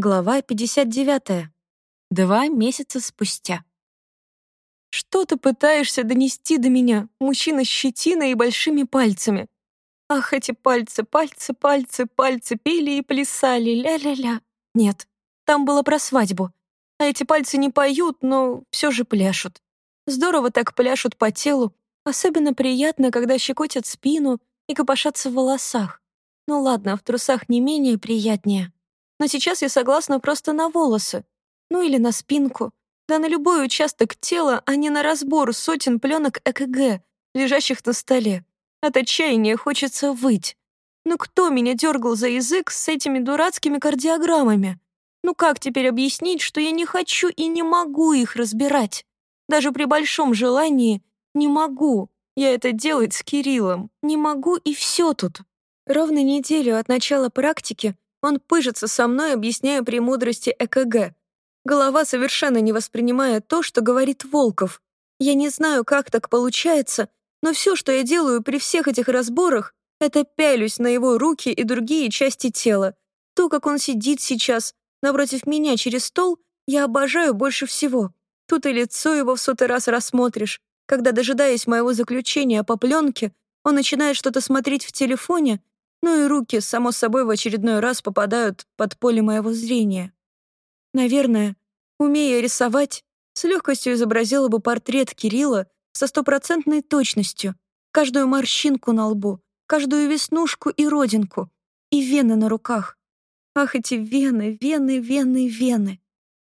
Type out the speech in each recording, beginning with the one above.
Глава 59. Два месяца спустя. «Что ты пытаешься донести до меня, мужчина с щетиной и большими пальцами? Ах, эти пальцы, пальцы, пальцы, пальцы пели и плясали, ля-ля-ля. Нет, там было про свадьбу. А эти пальцы не поют, но все же пляшут. Здорово так пляшут по телу. Особенно приятно, когда щекотят спину и копошатся в волосах. Ну ладно, в трусах не менее приятнее но сейчас я согласна просто на волосы. Ну или на спинку. Да на любой участок тела, а не на разбор сотен пленок ЭКГ, лежащих на столе. От отчаяния хочется выть. Ну кто меня дергал за язык с этими дурацкими кардиограммами? Ну как теперь объяснить, что я не хочу и не могу их разбирать? Даже при большом желании не могу. Я это делать с Кириллом. Не могу и все тут. Ровно неделю от начала практики он пыжится со мной, объясняя премудрости ЭКГ. Голова совершенно не воспринимает то, что говорит Волков. Я не знаю, как так получается, но все, что я делаю при всех этих разборах, это пялюсь на его руки и другие части тела. То, как он сидит сейчас, напротив меня через стол, я обожаю больше всего. Тут и лицо его в сотый раз рассмотришь, когда, дожидаясь моего заключения по пленке, он начинает что-то смотреть в телефоне, ну и руки, само собой, в очередной раз попадают под поле моего зрения. Наверное, умея рисовать, с легкостью изобразила бы портрет Кирилла со стопроцентной точностью, каждую морщинку на лбу, каждую веснушку и родинку, и вены на руках. Ах, эти вены, вены, вены, вены.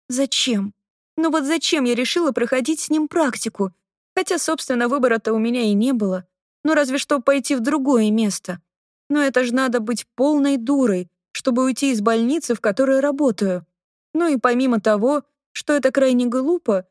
Зачем? Ну вот зачем я решила проходить с ним практику? Хотя, собственно, выбора-то у меня и не было. Ну разве что пойти в другое место. Но это же надо быть полной дурой, чтобы уйти из больницы, в которой работаю. Ну и помимо того, что это крайне глупо,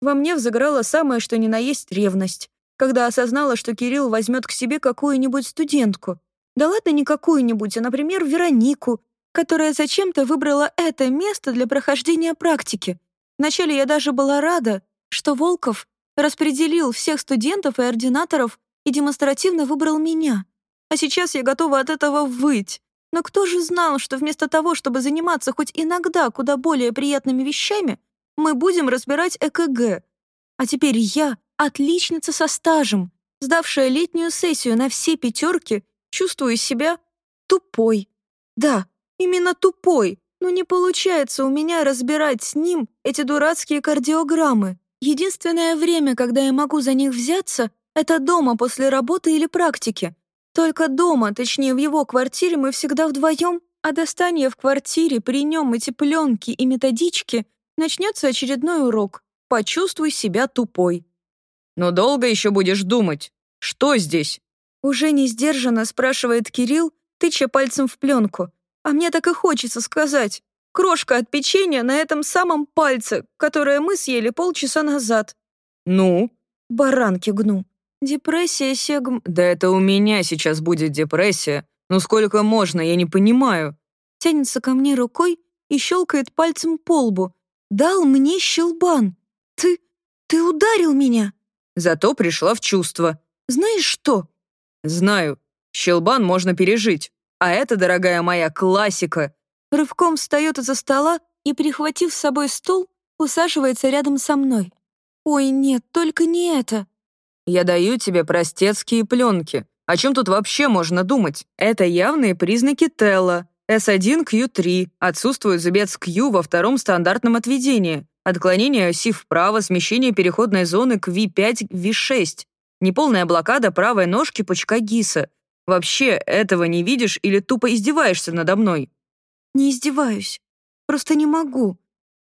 во мне взыграла самое что ни на есть ревность, когда осознала, что Кирилл возьмет к себе какую-нибудь студентку. Да ладно не какую-нибудь, а, например, Веронику, которая зачем-то выбрала это место для прохождения практики. Вначале я даже была рада, что Волков распределил всех студентов и ординаторов и демонстративно выбрал меня. А сейчас я готова от этого выть. Но кто же знал, что вместо того, чтобы заниматься хоть иногда куда более приятными вещами, мы будем разбирать ЭКГ? А теперь я, отличница со стажем, сдавшая летнюю сессию на все пятерки, чувствую себя тупой. Да, именно тупой. Но не получается у меня разбирать с ним эти дурацкие кардиограммы. Единственное время, когда я могу за них взяться, это дома после работы или практики, только дома, точнее в его квартире, мы всегда вдвоем, а достание в квартире, при нем эти пленки и методички, начнется очередной урок. Почувствуй себя тупой. «Но долго еще будешь думать? Что здесь?» Уже не сдержанно спрашивает Кирилл, тыча пальцем в пленку. А мне так и хочется сказать. Крошка от печенья на этом самом пальце, которое мы съели полчаса назад. «Ну?» Баранки гну. Депрессия, Сегм... Да это у меня сейчас будет депрессия. Ну сколько можно, я не понимаю. Тянется ко мне рукой и щелкает пальцем по лбу. Дал мне щелбан. Ты... ты ударил меня. Зато пришла в чувство. Знаешь что? Знаю. Щелбан можно пережить. А это, дорогая моя, классика. Рывком встает из-за стола и, прихватив с собой стул, усаживается рядом со мной. Ой, нет, только не это. Я даю тебе простецкие пленки. О чем тут вообще можно думать? Это явные признаки Телла. S1Q3. Отсутствует зубец Q во втором стандартном отведении. Отклонение оси вправо, смещение переходной зоны к V5, V6. Неполная блокада правой ножки пучка ГИСа. Вообще, этого не видишь или тупо издеваешься надо мной? Не издеваюсь. Просто не могу.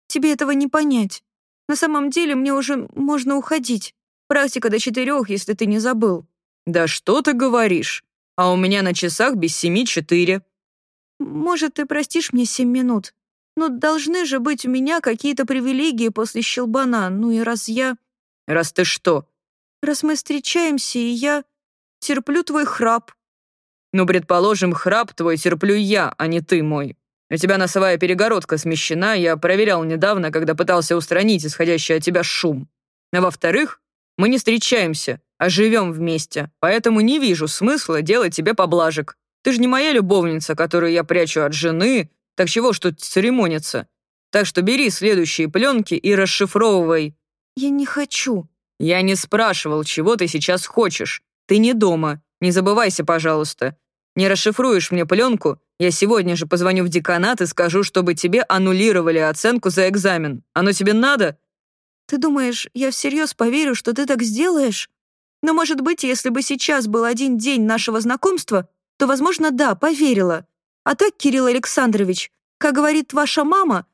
Тебе этого не понять. На самом деле мне уже можно уходить. Практика до четырех, если ты не забыл». «Да что ты говоришь? А у меня на часах без семи четыре». «Может, ты простишь мне семь минут? Но должны же быть у меня какие-то привилегии после щелбана, ну и раз я...» «Раз ты что?» «Раз мы встречаемся, и я терплю твой храп». «Ну, предположим, храп твой терплю я, а не ты мой. У тебя носовая перегородка смещена, я проверял недавно, когда пытался устранить исходящий от тебя шум. А во-вторых, мы не встречаемся, а живем вместе, поэтому не вижу смысла делать тебе поблажек. Ты же не моя любовница, которую я прячу от жены, Так чего ж тут церемониться? Так что бери следующие пленки и расшифровывай». «Я не хочу». «Я не спрашивал, чего ты сейчас хочешь. Ты не дома. Не забывайся, пожалуйста. Не расшифруешь мне пленку, я сегодня же позвоню в деканат и скажу, чтобы тебе аннулировали оценку за экзамен. Оно тебе надо?» «Ты думаешь, я всерьез поверю, что ты так сделаешь? Но, может быть, если бы сейчас был один день нашего знакомства, то, возможно, да, поверила. А так, Кирилл Александрович, как говорит ваша мама,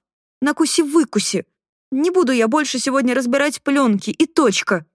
накуси-выкуси. Не буду я больше сегодня разбирать пленки, и точка».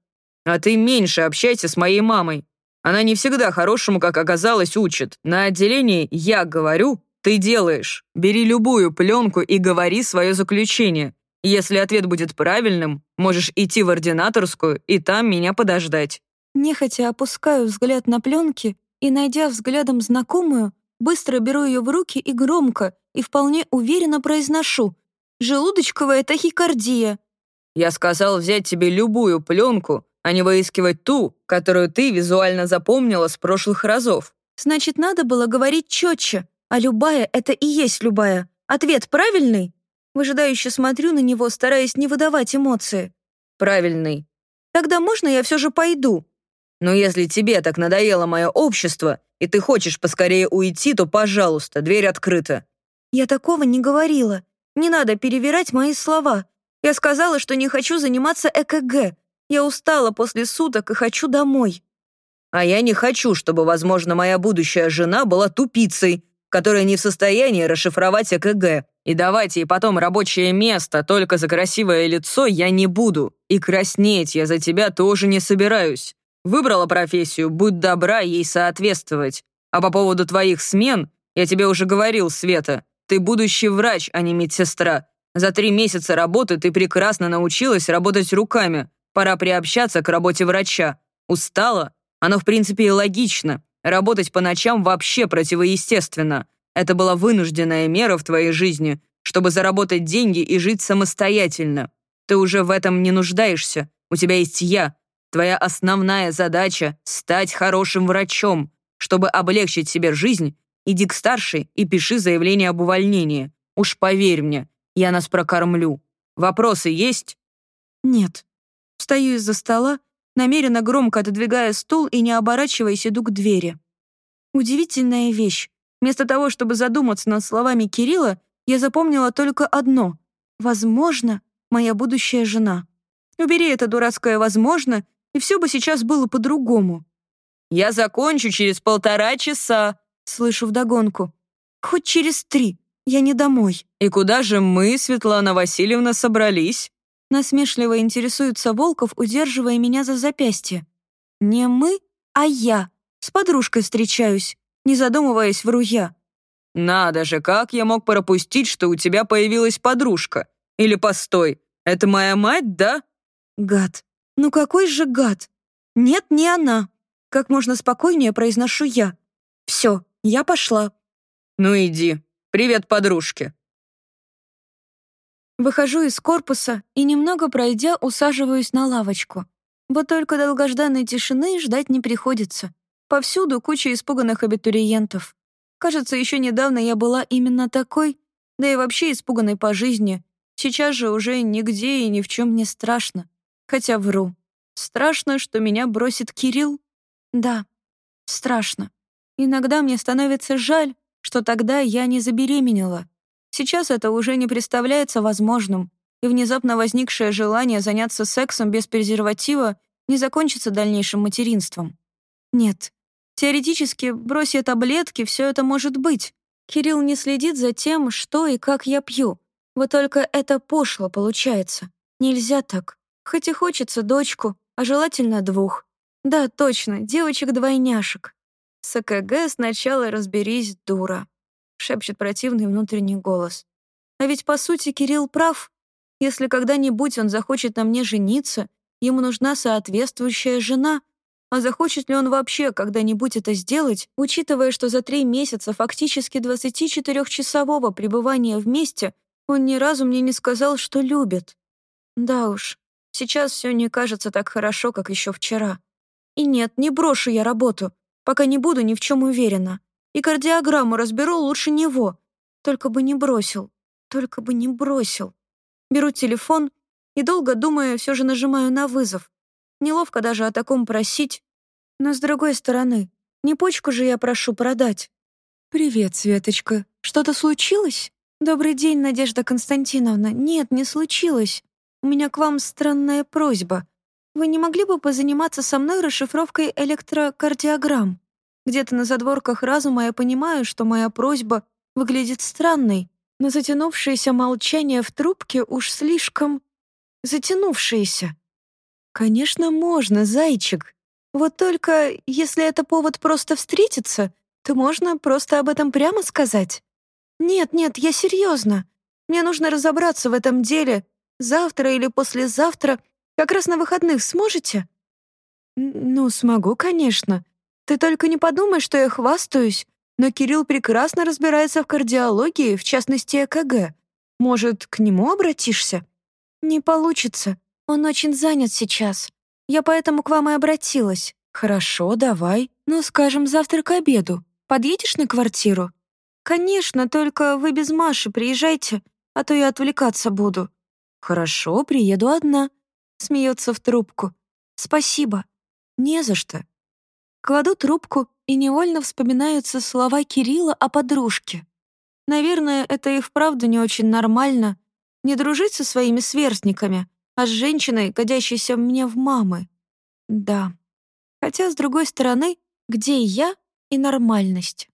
«А ты меньше общайся с моей мамой. Она не всегда хорошему, как оказалось, учит. На отделении я говорю, ты делаешь. Бери любую пленку и говори свое заключение. Если ответ будет правильным, можешь идти в ординаторскую и там меня подождать». Нехотя опускаю взгляд на пленки и, найдя взглядом знакомую, быстро беру ее в руки и громко, и вполне уверенно произношу «Желудочковая тахикардия». «Я сказал взять тебе любую пленку, а не выискивать ту, которую ты визуально запомнила с прошлых разов». «Значит, надо было говорить четче, а любая — это и есть любая. Ответ правильный?» Выжидающе смотрю на него, стараясь не выдавать эмоции. «Правильный». «Тогда можно я все же пойду?» «Но если тебе так надоело мое общество, и ты хочешь поскорее уйти, то, пожалуйста, дверь открыта». «Я такого не говорила. Не надо перевирать мои слова. Я сказала, что не хочу заниматься ЭКГ. Я устала после суток и хочу домой. А я не хочу, чтобы, возможно, моя будущая жена была тупицей, которая не в состоянии расшифровать ЭКГ. И давать ей потом рабочее место только за красивое лицо я не буду. И краснеть я за тебя тоже не собираюсь. Выбрала профессию, будь добра ей соответствовать. А по поводу твоих смен, я тебе уже говорил, Света, ты будущий врач, а не медсестра. За три месяца работы ты прекрасно научилась работать руками, Пора приобщаться к работе врача. Устала? Оно, в принципе, и логично. Работать по ночам вообще противоестественно. Это была вынужденная мера в твоей жизни, чтобы заработать деньги и жить самостоятельно. Ты уже в этом не нуждаешься. У тебя есть я. Твоя основная задача — стать хорошим врачом. Чтобы облегчить себе жизнь, иди к старшей и пиши заявление об увольнении. Уж поверь мне, я нас прокормлю. Вопросы есть? Нет. Встаю из-за стола, намеренно громко отодвигая стул и, не оборачиваясь, иду к двери. Удивительная вещь. Вместо того, чтобы задуматься над словами Кирилла, я запомнила только одно. Возможно, моя будущая жена. Убери это дурацкое «возможно», и все бы сейчас было по-другому. «Я закончу через полтора часа», — слышу вдогонку. «Хоть через три. Я не домой». «И куда же мы, Светлана Васильевна, собрались?» Насмешливо интересуется Волков, удерживая меня за запястье. Не мы, а я. С подружкой встречаюсь. Не задумываясь, вру я. «Надо же, как я мог пропустить, что у тебя появилась подружка? Или постой, это моя мать, да?» «Гад. Ну какой же гад? Нет, не она. Как можно спокойнее произношу я. Все, я пошла». «Ну иди. Привет, подружке». Выхожу из корпуса и, немного пройдя, усаживаюсь на лавочку. Вот только долгожданной тишины ждать не приходится. Повсюду куча испуганных абитуриентов. Кажется, еще недавно я была именно такой, да и вообще испуганной по жизни. Сейчас же уже нигде и ни в чем не страшно. Хотя вру. Страшно, что меня бросит Кирилл? Да, страшно. Иногда мне становится жаль, что тогда я не забеременела. Сейчас это уже не представляется возможным, и внезапно возникшее желание заняться сексом без презерватива не закончится дальнейшим материнством. Нет, теоретически, брось я таблетки, все это может быть. Кирилл не следит за тем, что и как я пью. Вот только это пошло получается. Нельзя так. Хоть и хочется дочку, а желательно двух. Да, точно, девочек-двойняшек. С ЭКГ сначала разберись, дура. — шепчет противный внутренний голос. А ведь, по сути, Кирилл прав. Если когда-нибудь он захочет на мне жениться, ему нужна соответствующая жена. А захочет ли он вообще когда-нибудь это сделать, учитывая, что за три месяца фактически 24-часового пребывания вместе он ни разу мне не сказал, что любит? Да уж, сейчас все не кажется так хорошо, как еще вчера. И нет, не брошу я работу, пока не буду ни в чем уверена. И кардиограмму разберу лучше него. Только бы не бросил, только бы не бросил. Беру телефон и, долго думая, все же нажимаю на вызов. Неловко даже о таком просить. Но с другой стороны, не почку же я прошу продать. «Привет, Светочка. Что-то случилось?» «Добрый день, Надежда Константиновна. Нет, не случилось. У меня к вам странная просьба. Вы не могли бы позаниматься со мной расшифровкой электрокардиограмм? Где-то на задворках разума я понимаю, что моя просьба выглядит странной, но затянувшееся молчание в трубке уж слишком... затянувшееся. Конечно, можно, зайчик. Вот только, если это повод просто встретиться, то можно просто об этом прямо сказать. Нет, нет, я серьезно. Мне нужно разобраться в этом деле. Завтра или послезавтра, как раз на выходных сможете? Ну, смогу, конечно. Ты только не подумай, что я хвастаюсь. Но Кирилл прекрасно разбирается в кардиологии, в частности ЭКГ. Может, к нему обратишься? Не получится. Он очень занят сейчас. Я поэтому к вам и обратилась. Хорошо, давай. Ну, скажем, завтра к обеду. Подъедешь на квартиру? Конечно, только вы без Маши приезжайте, а то я отвлекаться буду. Хорошо, приеду одна. Смеется в трубку. Спасибо. Не за что. Кладу трубку, и невольно вспоминаются слова Кирилла о подружке. Наверное, это и вправду не очень нормально не дружить со своими сверстниками, а с женщиной, годящейся мне в мамы. Да. Хотя, с другой стороны, где я, и нормальность?